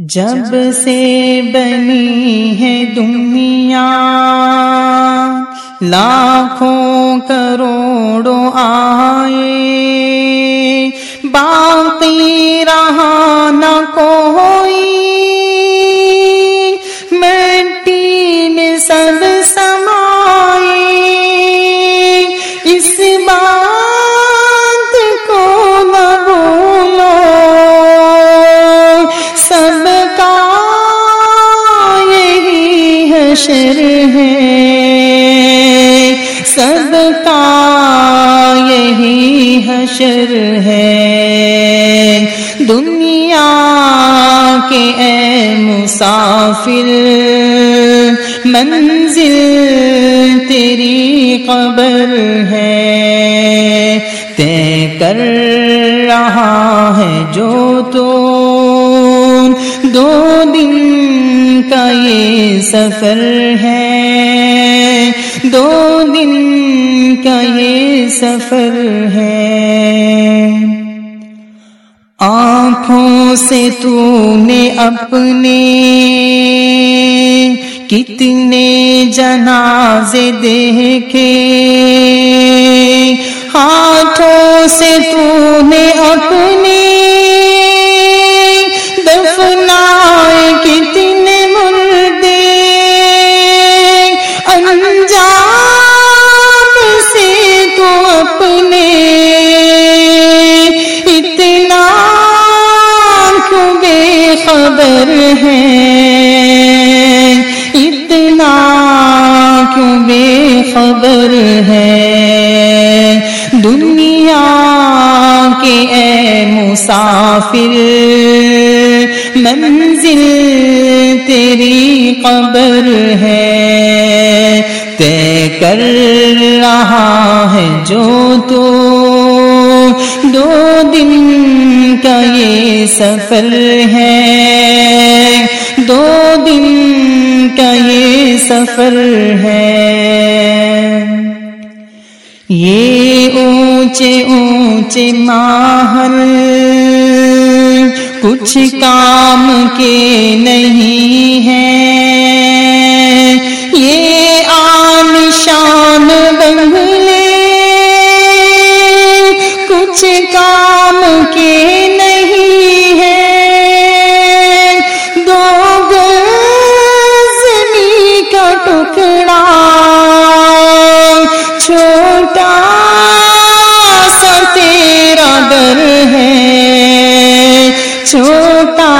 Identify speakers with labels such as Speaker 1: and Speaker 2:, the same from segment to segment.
Speaker 1: جب سے بنی ہے دنیا لاکھوں کروڑوں آ حشر ہے۔ سب کا یہی حشر ہے۔ دنیا کے اے مسافر، منزل تیری قبر ہے۔ طے کر رہا ہے جو تو دو دن کا یہ سفر ہے۔ دو دن کا یہ سفر ہے۔ آنکھوں سے تو نے اپنے کتنے جنازے دیکھے۔ ہاتھوں سے تو نے اپنے دفنائے کتنے خبر ہے۔ اتنا کیوں بے خبر ہے؟ دنیا کے اے مسافر، منزل تیری قبر ہے۔ طے کر رہا ہے جو تو دو دن کا یہ سفر ہے۔ دو دن کا یہ سفر ہے۔ یہ اونچے اونچے ماہر کچھ کام کے نہیں کام کے نہیں ہیں دو گزنی کا ٹکڑا، چھوٹا سا تیرا در ہے۔ چھوٹا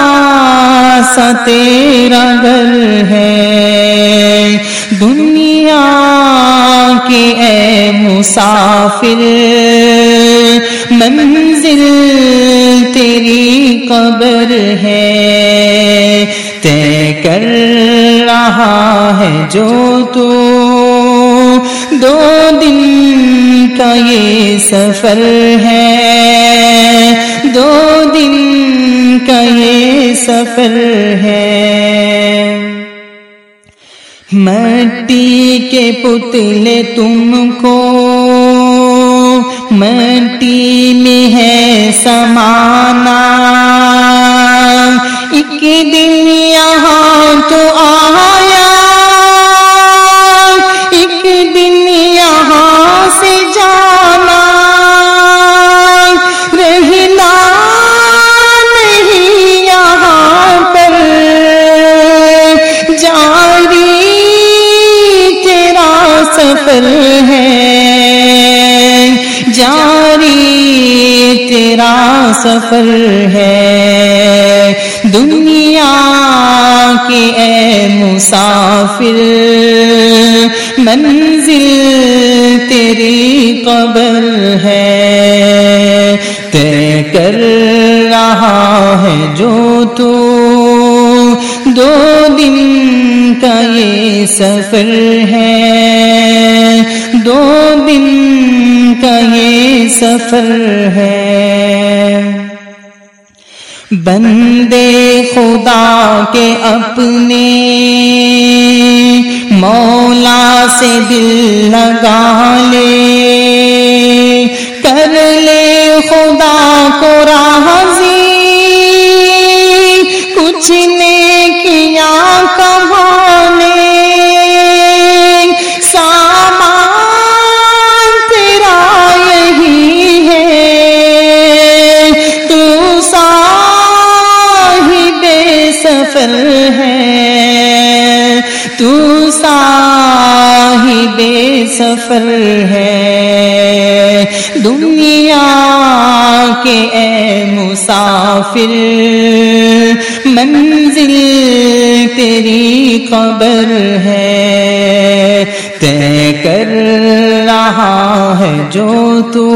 Speaker 1: سا تیرا گھر ہے۔ دنیا کے اے مسافر منزل تیری قبر ہے۔ طے کر رہا ہے جو تو۔ دو دن کا یہ سفر ہے۔ دو دن کا یہ سفر ہے۔ مٹی کے پتلے تم کو مٹی میں ہے سمانا۔ ایک دن یہاں تو آیا۔ ایک دن یہاں سے جانا۔ رہنا نہیں یہاں پر۔ جاری تیرا سفر ہے۔ جاری تیرا سفر ہے۔ دنیا کے اے مسافر، منزل تیری قبر ہے۔ طے کر رہا ہے جو تو۔ دو دن کا یہ سفر ہے۔ سفر ہے۔ بندے خدا کے اپنے مولا سے دل لگا لے۔ کر لے خدا کو راضی۔ کچھ سفر ہے۔ تو بے سفر ہے۔ دنیا کے اے مسافر، منزل تیری قبر ہے۔ طے کر رہا ہے جو تو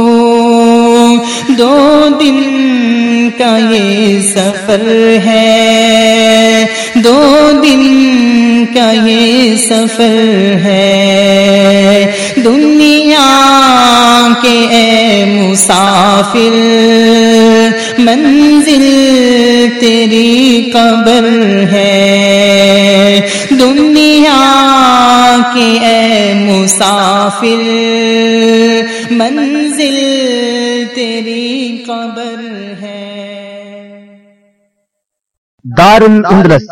Speaker 1: دو دن کا یہ سفر ہے۔ دو دن کا یہ سفر ہے۔ دنیا کے اے مسافر، منزل تیری قبر ہے۔ دنیا کے اے مسافر، منزل تیری قبر ہے۔
Speaker 2: دار الاندلس